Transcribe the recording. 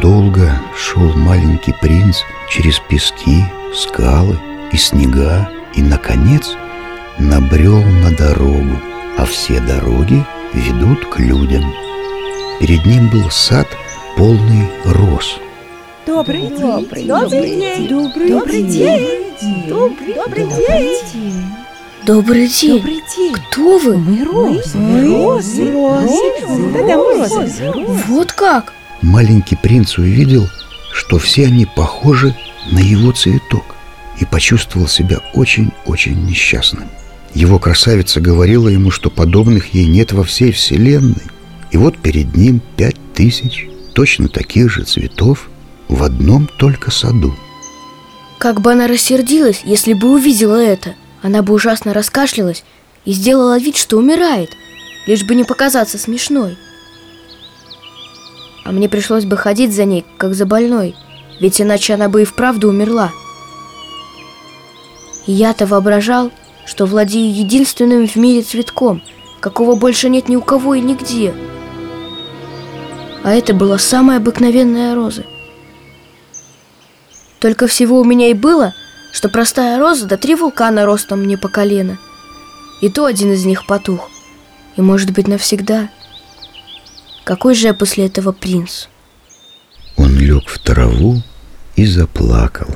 Долго шел маленький принц через пески, скалы и снега И, наконец, набрел на дорогу А все дороги ведут к людям. Перед ним был сад, полный роз. Добрый день, добрый, добрый день, добрый, добрый день, добрый, добрый день. Добрый день. Добрый день. Кто вы? Мы розы, мы розы, розы, да-да, мы розы. Вот как? Маленький принц увидел, что все они похожи на его цветок и почувствовал себя очень-очень несчастным. Его красавица говорила ему, что подобных ей нет во всей вселенной. И вот перед ним пять тысяч точно таких же цветов в одном только саду. Как бы она рассердилась, если бы увидела это Она бы ужасно раскашлялась и сделала вид, что умирает Лишь бы не показаться смешной А мне пришлось бы ходить за ней, как за больной Ведь иначе она бы и вправду умерла я-то воображал, что владею единственным в мире цветком Какого больше нет ни у кого и нигде А это была самая обыкновенная роза – только всего у меня и было, что простая роза да три вулкана ростом мне по колено. И то один из них потух. И, может быть, навсегда. Какой же я после этого принц? Он лег в траву и заплакал.